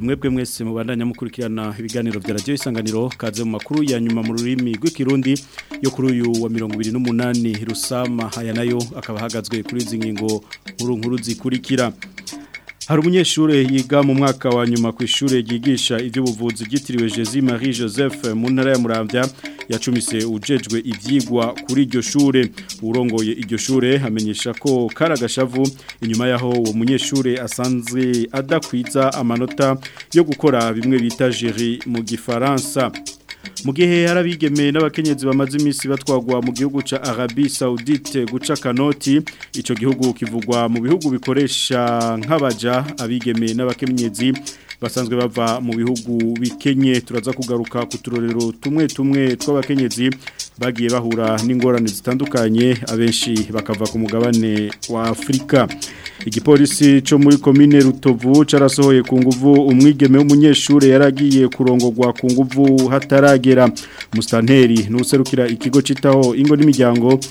mwebwe mwese mubandanya mukurikirana ibiganiro bya radiyo isanganiro kaze mu makuru ya nyuma mu rurimi rw'ikirundi yo kuri uyu wa mirongo n'umunani rusama aya nayo akaba hagazwe kuri izi ngingo nkuru nkuru zikurikira hari umunyeshuri yiga mu mwaka wa nyuma ku ishuri ryigisha iby'ubuvuzi ryitiriwe Jezi Marie Joseph mu ntara ya Muramvya yacumise ujejwe ibyigwa kuri iryo shure urongoye iryo shure hamenyesha ko karagashavu inyuma yaho uwo munyeshuri asanzwe adakwiza amanota yo gukora bimwe bita jeri mu gifaransa mu gihe hari abigemeye n'abakenyezi bamaze iminsi batwagwa mu gihugu cya arabi Saudite guca kanoti icyo gihugu kivugwa mu bihugu bikoresha nk'abaja abigeme n'abakenyezi basanzwe bava mu bihugu bikenye turaza kugaruka ku turorero tumwe tumwe tw'abakenyezi bagiye bahura n'ingorane zitandukanye abenshi bakava ku mugabane wa Afrika igipolisi cyo muri komine rutovu carasohoye ku nguvu umwigeme w'umunyeshuri yaragiye kurongorwa ku nguvu hataragera musitanteri n'userukira ikigo cyitaho ingo n'imiryango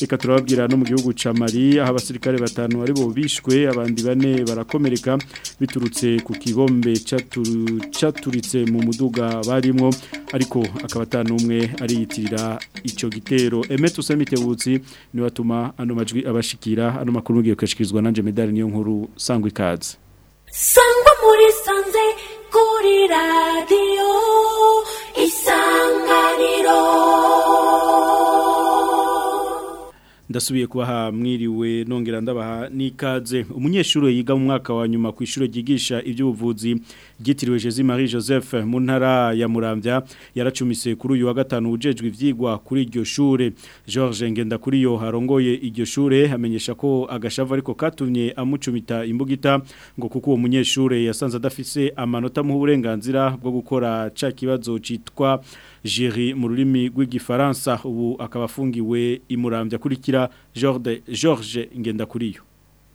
reka no mu gihugu cya Mali aho abasirikare batanu ari bo bishwe abandi bane barakomereka biturutse ku kibombe cyaturitse mu muduga barimo ariko akaba atanu umwe ariyitirira icyo gitero Emeto Samitebutsi Ni watuma ano majwi abashikira ano makuru ngiye kweshikirizwa nanje medali niyo nkuru sangwa ikaze sangwa muri sanze kuri radio isanganiro ndasubiye kubaha mwiriwe nongera ndabaha n'ikaze umunyeshuri yiga mu mwaka wa nyuma ku ishuri ryigisha iby'ubuvuzi ryitiriwe Jezi Marie Joseph mu ntara ya Murambya yaracumise kuri uyu wa gatanu ujejwe ivyigwa kuri iryo shure George Ngenda kuri yo harongoye iryo shure amenyesha ko agashava ariko katumye amucumita imbugita ngo kuko uwo munyeshure yasanze adafise amanota mu burenganzira bwo gukora ca kibazo citwa jeri mu rurimi rw'igifaransa ubu akaba afungiwe imurambya akurikira george ngendakuriyo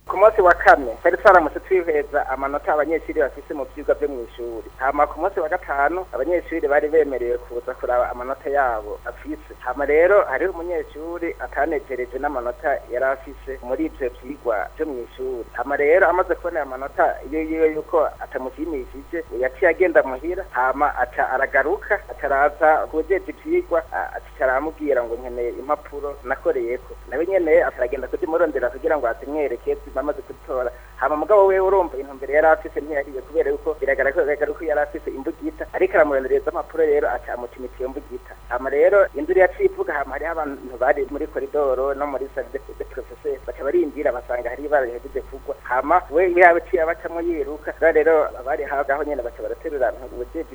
ku munsi wa kane twari twaramutse twiheza amanota abanyeshuri bafise mu byigwa byo mu ishuri hama ku munsi wa gatanu abanyeshuri bari bemerewe kuza kuraba amanota yabo afise hama rero hariho umunyeshuri atanejereje n'amanota yari afise muri ibyo byigwa byo mu ishuri hama rero amaze kubona ayo manota iyo yiwe yuko atamushimishije yaciye agenda muhira hama aca aragaruka ataraza kujeje ibyigwa aramubwira ngo nkeneye impapuro nakoreyeko nawe nyene ataragenda kuzimurondera kugira ngo azimwerekeze amaze gutora hama mugabo we urumva intumbero yari afise ntiyariye kubera yuko biragaragara ko yari afise imbugita ariko aramurendereza amapuro rero acamutumita iyo mbugita hama rero induru yacivuga hama hariho abantu bari muri koridoro no muri salle de professeur baca basanga hari ibara rihejeje kugwa hama we yabaciye abacamwo yiruka rero abari hagaho nyene baca baraterurana uwujejwe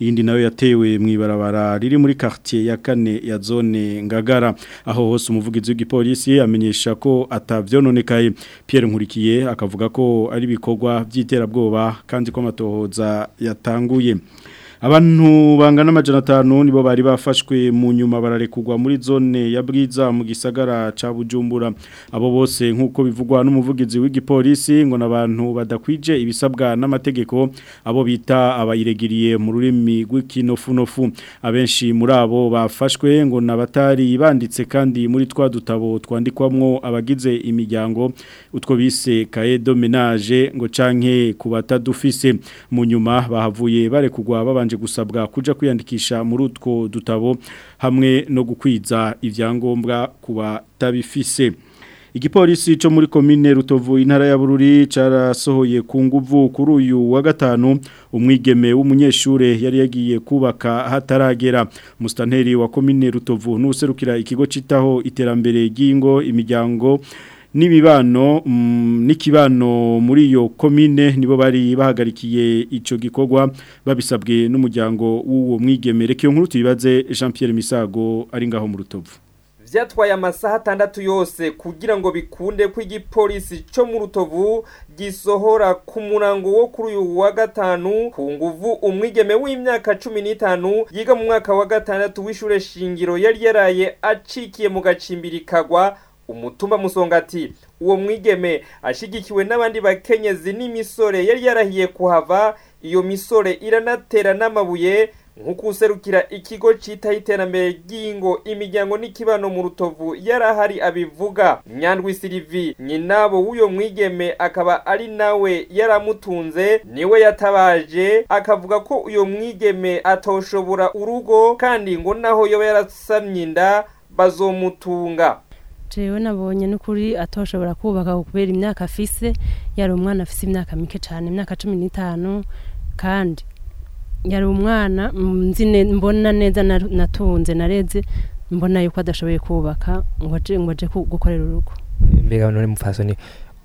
yindi nayo yatewe mu ibarabara riri muri quartier ya kane ya zone ngagara aho hose umuvugizi w'igipolisi amenyesha ko atavyononekaye Pierre Nkurikiye akavuga ko ari bikorwa by'iterabwoba kandi ko amatohoza yatanguye abantu bangana amajana atanu nibo bari bafashwe mu nyuma bararekugwa muri zone ya bwiza mu gisagara cha Bujumbura abo bose nkuko bivugwa n'umuvugizi w'igipolisi ngo nabantu badakwije ibisabwa n'amategeko abo bita abayiregiriye mu rurimi rw'ikinofunofu abenshi muri abo bafashwe ngo nabatari banditse kandi muri twa dutabo twandikwamwo abagize imiryango utwo bise kaedo menage ngo canke kubata kubatadufise mu nyuma bahavuye barekugwa baba babanje gusabwa kujya kwiyandikisha muri utwo dutabo hamwe no gukwiza ibyangombwa kuba batabifise igipolisi cyo muri komine rutovu intara ya bururi cyarasohoye ku nguvu kuri uyu wa gatanu umwigeme w'umunyeshuri yari yagiye kubaka hataragera musitanteri wa komine rutovu n'userukira ikigo cyitaho iterambere ry'ingo imiryango n'ibibano mm, n'ikibano muri iyo komine nibo bari bahagarikiye icyo gikorwa babisabwe n'umuryango w'uwo mwigemere kiyo nkuru tuyibaze Jean Pierre Misago ari ngaho mu rutovu byatwaye amasaha atandatu yose kugira ngo bikunde ko igipolisi cyo mu rutovu gisohora ku murango wo kuri uyu wa gatanu ku nguvu umwigeme w'imyaka cumi n'itanu yiga mu mwaka wa gatandatu w’ishure shingiro yari yaraye acikiye mu gacimbiri kagwa Umutumba musonga ati uwo mwigeme ashyigikiwe n'abandi bakenyezi n'imisore yari yarahiye kuhava iyo misore iranatera n'amabuye nk'ukuserukira ikigo cyitaho iterambere ry'ingo imiryango n'ikibano mu rutovu yarahari abivuga nyandwi sirivi nyinabo w'uyo mwigeme akaba ari nawe yaramutunze niwe yatabaje akavuga ko uyu mwigeme atoshobora urugo kandi ngo naho yaba yarasamye inda bazomutunga jewe nabonye n'ukuri atoshobora kubaka kubera imyaka afise yari umwana afise imyaka mike cyane imyaka cumi n'itanu kandi yari umwana mbona neza natunze nareze mbona yuko adashoboye kubaka ngo aje gukorera urugo mbega none mufasoni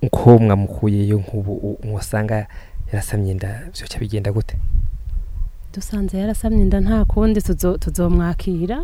uko mwamukuyeyo nk'ubu mwasanga yarasamye inda byoca bigenda gute dusanze yarasamye inda nta kundi tuzomwakira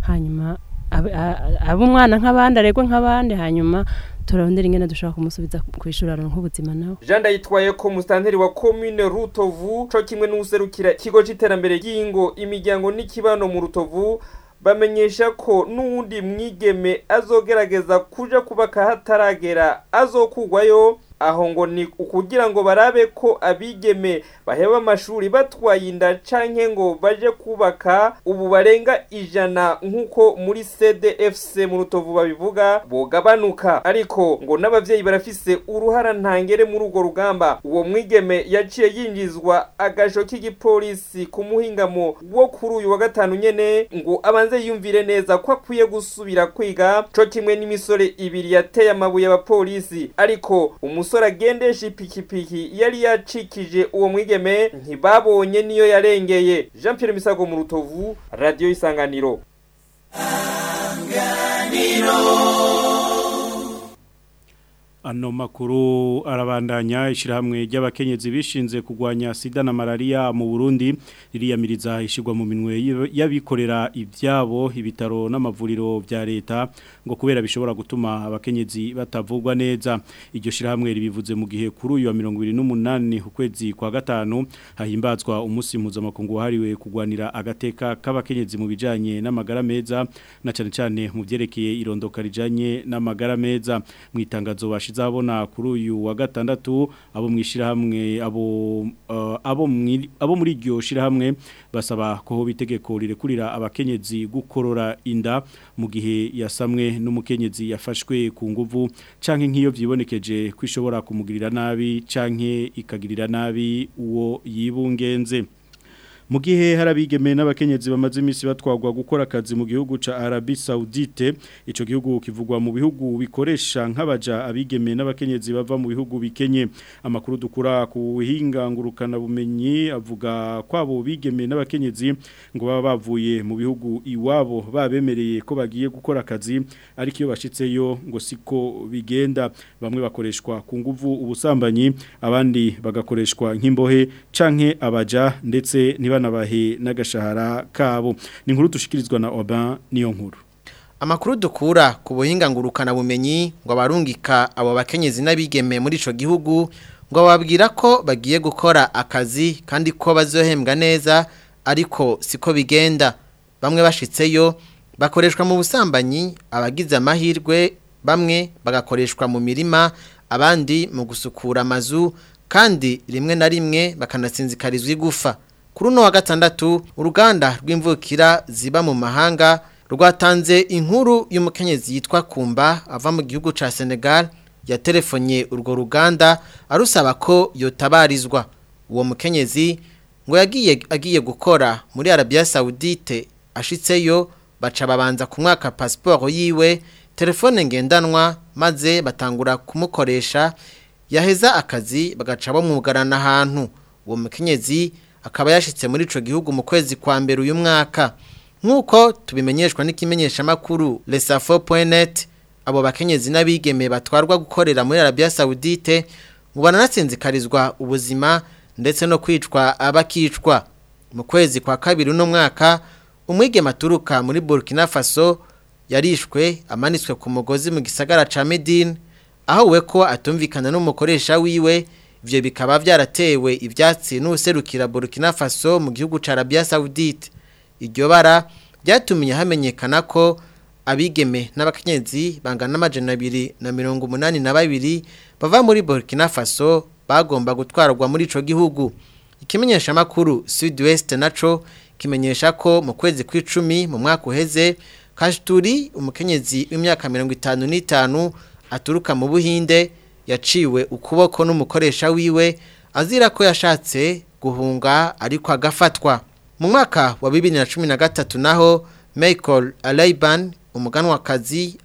hanyuma abe umwana nk'abandi aregwe nk'abandi hanyuma turarondera ingene dushobora kumusubiza ku ishuri aronka ubuzima nawe janda yitwaye ko musitanteri wa komine rutovu cyo kimwe n'uwuserukira ikigo c'iterambere ry'ingo imiryango n'ikibano mu rutovu bamenyesha ko n'uwundi mwigeme azogerageza kuja kubaka hataragera azokugwayo aho ngo ni ukugira ngo barabe ko abigeme baheba amashuri batwaye inda canke ngo baje kubaka ubu barenga ijana nk'uko muri cdfc mu rutovu babivuga bogabanuka ariko ngo n'ababyeyi barafise uruhara ntangere muri urwo rugamba uwo mwigeme yaciye yinjizwa agasho k'igipolisi ku muhingamo wo kuri uyu wa gatanu nyene ngo abanze yumvire neza ko akwiye gusubira kwiga co kimwe n'imisore ibiri yateye amabuye abapolisi ariko umu umusore agendesha ipikipiki yari yacikije uwo mwigeme ntibabonye niyo yarengeye jean Pierre misago mu rutovu radiyo isanganiro isanganiro ano makuru arabandanya ishyirahamwe ry'abakenyezi bishinze kugwanya sida na malaria mu burundi ririyamiriza ishyirwa mu minwe y'abikorera ibyabo ibitaro n'amavuriro bya leta ngo kubera bishobora gutuma abakenyezi batavugwa neza iryo shyirahamwe ribivuze mu gihe kuri uyu wa mirongo irindwi n'umunani ukwezi kwa gatanu hahimbazwa umunsi mpuzamakungu wahariwe kugwanira agateka k'abakenyezi mu bijyanye n'amagara meza na cyane cyane mu byerekeye irondoka rijyanye n'amagara meza mu itangazo bashize tuzabona kuri uyu wa gatandatu abo mu ishyirahamwe abo eh, abo muri iryo shyirahamwe basaba ko bitegeko rirekurira abakenyezi gukorora inda mu gihe yasamwe n'umukenyezi yafashwe ku nguvu canke nk'iyo byibonekeje kwishobora kumugirira nabi canke ikagirira nabi uwo yibungenze mu gihe hari n'abakenyezi bamaze iminsi batwagwa gukora akazi mu gihugu cya Arabie Saoudite icyo gihugu kivugwa mu bihugu bikoresha nk'abaja abigeme n'abakenyezi bava mu bihugu bikenye amakuru dukura ku buhinga bumenyi avuga kwabo bigemeye n'abakenyezi ngo baba bavuye mu bihugu iwabo babemereye ko bagiye gukora akazi ariko iyo bashitseyo ngo siko bigenda bamwe bakoreshwa ku nguvu ubusambanyi abandi bagakoreshwa nk'imbohe canke abaja ndetse niba banabahe n'agashahara kabo ni inkuru dushikirizwa na oba niyo nkuru amakuru dukura ku buhinga bumenyi ngo abarungika abo bakenyezi n'abigeme muri icyo gihugu ngo bababwira ko bagiye gukora akazi kandi ko bazohembwa neza ariko siko bigenda bamwe bashitseyo bakoreshwa mu busambanyi abagize amahirwe bamwe bagakoreshwa mu mirima abandi mu gusukura amazu kandi rimwe na rimwe bakanasinzikarizwa igufa kuri uno wa gatandatu uruganda rw'imvukira ziba mu mahanga rwatanze inkuru y'umukenyezi yitwa kumba ava mu gihugu cya senegal yaterefonye urwo ruganda arusaba ko yotabarizwa uwo mukenyezi ngo yagiye agiye gukora muri Arabia Saudite ashitseyo baca babanza kumwaka pasiporo yiwe telefone ngendanwa maze batangura kumukoresha yaheza akazi bagaca bamwugarana ahantu uwo mukenyezi akaba yashyitse muri icyo gihugu mu kwezi kwa mbere uyu mwaka nk'uko tubimenyeshwa n'ikimenyeshamakuru resafo poyineti abo bakenyezi n'abigeme batwarwa gukorera muri Arabia sawudite ngo bananasinzikarizwa ubuzima ndetse no kwicwa abakicwa mu kwezi kwa kabiri uno mwaka umwigema aturuka muri burkina faso yarishwe amaniswe ku mugozi mu gisagara cya medine aho we ko atumvikana n'umukoresha wiwe ibyo bikaba byaratewe ibyatsi n'userukira Burkina Faso mu gihugu cya Arabia Saudite iryo bara byatumye hamenyekana ko abigeme n'abakenyezi bangana n'amajana abiri na mirongo umunani na babiri bava muri Burkina Faso bagomba gutwarwa muri ico gihugu ikimenyesha makuru Sud-West naco kimenyesha ko mu kwezi kw'icumi mu mwaka uheze Kashturi umukenyezi w'imyaka 55 aturuka mu Buhinde yaciwe ukuboko n'umukoresha wiwe azira ko yashatse guhunga ariko agafatwa mu mwaka wa bibiri na cumi na gatatu naho michael arayiban umuganwakazi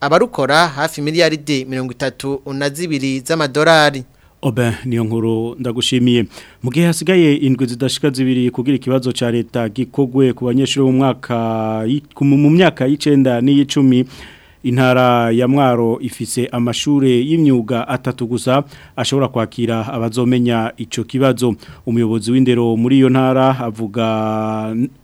abarukora hafi miliyaridi mirongo itatu na z'amadolari Obe niyo nkuru ndagushimiye mu gihe hasigaye indwi zidashika zibiri kugira ikibazo cya leta gikogwe ku banyeshuri mu mwaka mu myaka y'icenda n'iy'icumi intara ya mwaro ifise amashure y'imyuga atatu gusa ashobora kwakira abazomenya ico kibazo umuyobozi w'indero muri iyo ntara avuga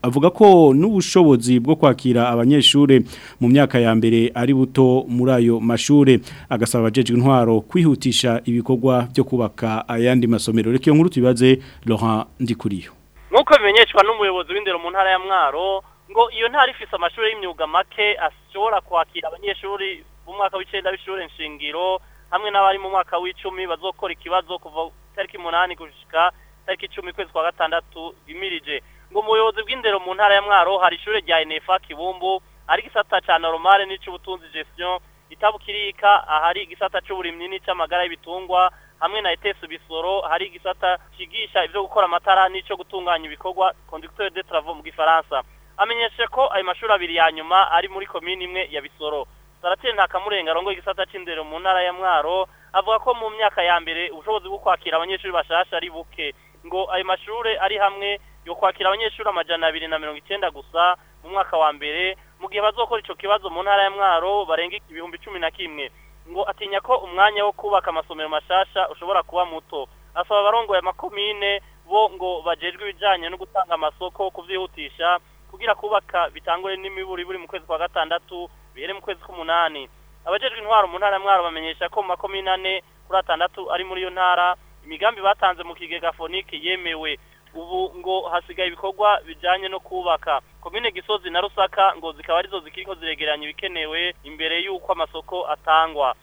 avuga ko n'ubushobozi bwo kwakira abanyeshure mu myaka ya mbere ari buto muri ayo mashure agasaba abajejwe intwaro kwihutisha ibikorwa byo kubaka ayandi masomero reka iyo nkuru tubibaze Laurent Ndikuriyo nkuko bimenyeshwa n'umuyobozi w'indero mu ntara ya mwaro ngo iyo ntara ifite amashuri y'imyuga make ashobora kwakira abanyeshuri b'umwaka w'icyenda w'ishuri nshingiro hamwe n'abari mu mwaka w'icumi bazokora ikibazo kuva tariki umunani gushyika tariki icumi ukwezi kwa gatandatu bimirije ngo umuyobozi bw'indero mu ntara ya mwaro hari ishuri rya enefa kibumbu ari igisata cya noromare n'icy'ubutunzi gestion, itabukirika ahari igisata cy'uburimyi n'icy'amagara y'ibitungwa hamwe na etesu bisoro hari igisata cyigisha ibyo gukora amatara n'icyo gutunganya ibikorwa conducteur de travaux mu gifaransa amenyesheje ko ayo mashuri abiri ya nyuma ari muri komini imwe ya bisoro sarateri ntakamurenga arongo igisata cy'indero mu ntara ya mwaro avuga ko mu myaka ya mbere ubushobozi bwo kwakira abanyeshuri bashasha ari buke ngo ayo mashuri ari hamwe yo kwakira abanyeshuri amajana abiri na mirongo icyenda gusa mu mwaka wa mbere mu gihe bazokora icyo kibazo mu ntara ya mwaro barenga ibihumbi cumi na kimwe ngo atinya ko umwanya wo kubaka amasomero mashasha ushobora kuba muto asaba abarongoye amakomine bo ngo bajejwe ibijyanye no gutanga amasoko kubyihutisha kugira kubaka bitangure n'imiburi buri mu kwezi kwa gatandatu bihere mu kwezi k'umunani abajejwe intwaro mu ntara mwaro bamenyesha ko mu makomine ane kuri atandatu ari muri iyo ntara imigambi batanze mu kigega fonike yemewe ubu ngo hasigaye ibikorwa bijyanye no kubaka komine gisozi na rusaka ngo zikaba arizo zikiriko ziregeranya ibikenewe imbere y'uko amasoko atangwa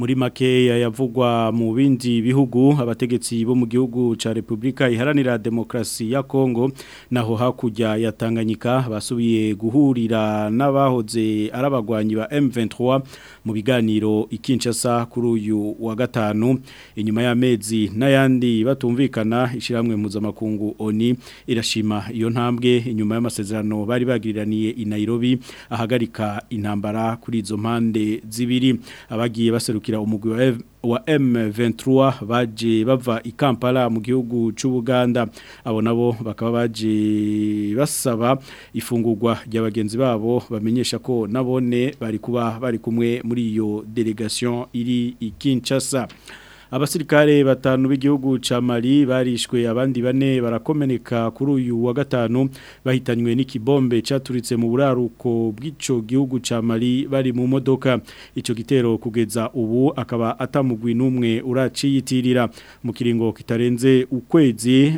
muri makeya yavugwa mu bindi bihugu abategetsi bo mu gihugu ca Republika Iharanira Demokrasi ya Kongo naho hakujya ya Tanganyika basubiye guhurira n'abahoze arabagwanyi ba M23 mu biganiro ikinshasa kuri uyu wa gatanu inyuma y'amezi n'ayandi batumvikana ishiramwe muzamakungu ONI irashima iyo ntambwe inyuma y'amasezerano bari bagiraniye i Nairobi ahagarika intambara kuri izo mpande zibiri abagiye baseruka bashigikira umugwi wa M23 baje bava i Kampala mu gihugu c'Ubuganda abo nabo bakaba baje basaba ifungurwa ry'abagenzi babo bamenyesha ko nabone bari kuba bari kumwe muri iyo delegation iri i Kinshasa abasirikare batanu b'igihugu ca Mali barishwe abandi bane barakomeneka kuri uyu wa gatanu bahitanywe n'ikibombe caturitse mu buraruko bw'ico gihugu ca Mali bari mu modoka ico gitero kugeza ubu akaba atamugwi numwe uraciyitirira mu kiringo kitarenze ukwezi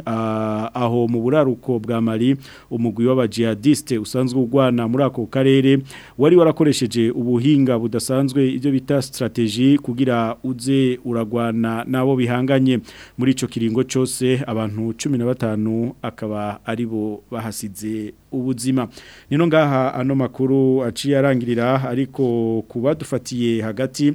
aho mu buraruko bwa Mali umugwi w'abajihadiste usanzwe ugwana muri ako karere wari warakoresheje ubuhinga budasanzwe ibyo bita strategy kugira uze uragwana n'abo bihanganye muri icyo kiringo cyose abantu cumi na batanu akaba ari bo bahasize ubuzima nino ngaha ano makuru aciye arangirira ariko kuba dufatiye hagati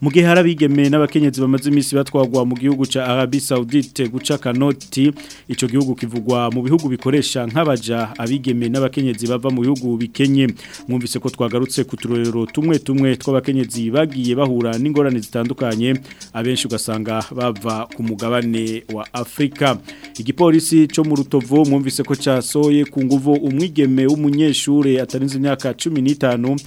mu gihe hari n'abakenyezi bamaze iminsi batwagwa mu gihugu cya Arabi Saoudite guca kanoti ico gihugu kivugwa mu bihugu bikoresha nk'abaja abigeme n'abakenyezi bava mu bihugu bikenye mwumvise ko twagarutse ku turorero tumwe tumwe tw'abakenyezi bagiye bahura n'ingorane zitandukanye abenshi ugasanga bava ku mugabane wa Afrika igipolisi cyo mu rutovu mwumvise ko casoye ku nguvu umwigeme w'umunyeshure atarinze imyaka 15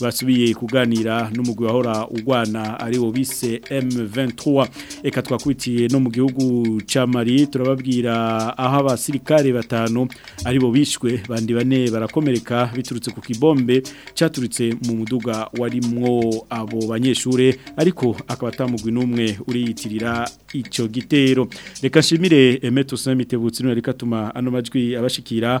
basubiye kuganira n'umugwi wahora ugwana ari wo bise M23 eka twakwitiye no mu gihugu ca Mali turababwira aho abasirikare batanu ari bo bise barishwe bandi bane barakomereka biturutse ku kibombe cyaturutse mu muduga warimwo abo banyeshure ariko akabatamugwi atamugwi n'umwe uriyitirira icyo gitero reka nshimire emeto samitebutsi none reka tuma ano majwi abashikira